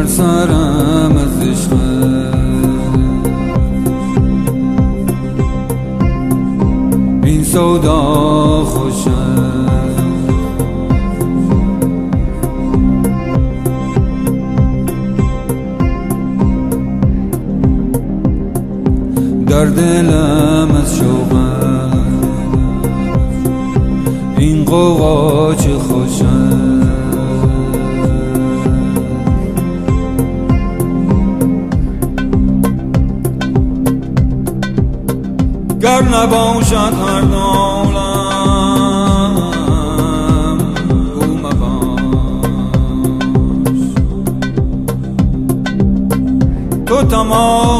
در سرم از عشق. این سودا خوشه در دلم از شوق این قوقا چه خوشه نباشد هر دولم گو مباش. تو تمامی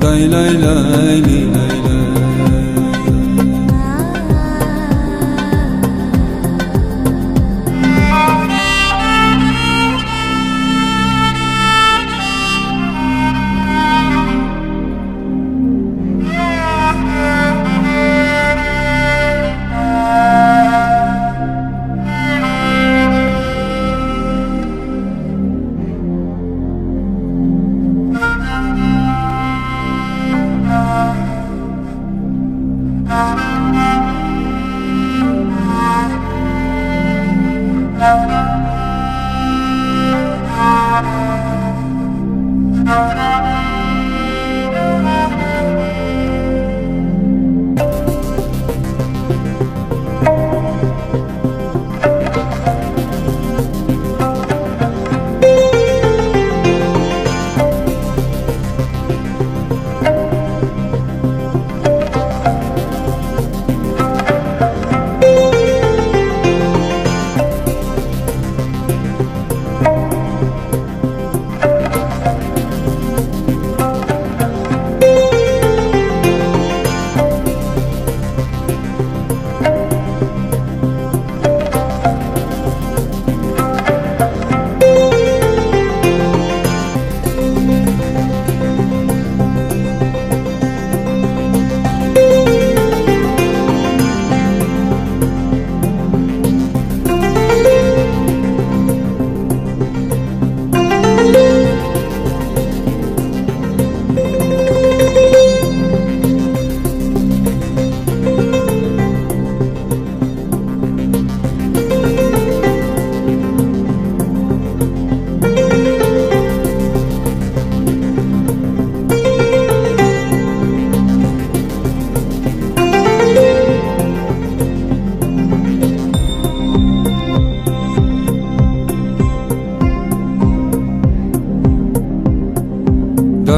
Day lay lay lay.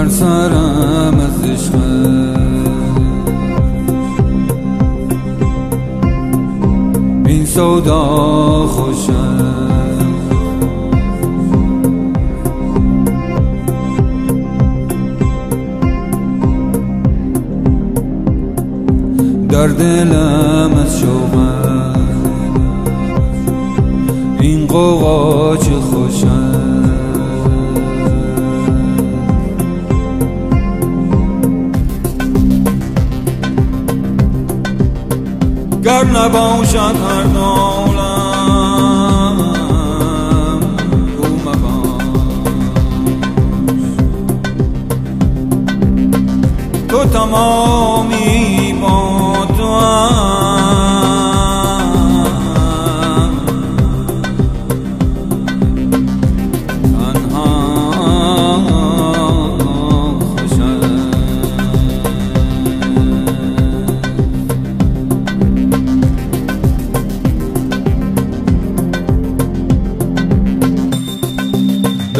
در سرم از این سودا خوشه در دلم از شوق این قوقا چه خوشه یار نباشد هر دام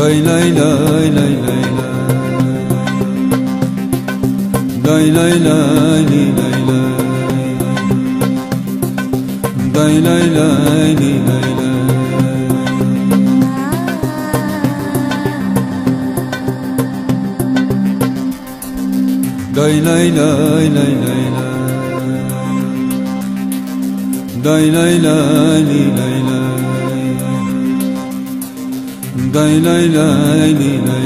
Lay lay lay lay lay lay Lay lay lay lay lay Lay lay lay lay lay Lay lay lay lay lay lay Lay lay lay lay Day lay lay lay.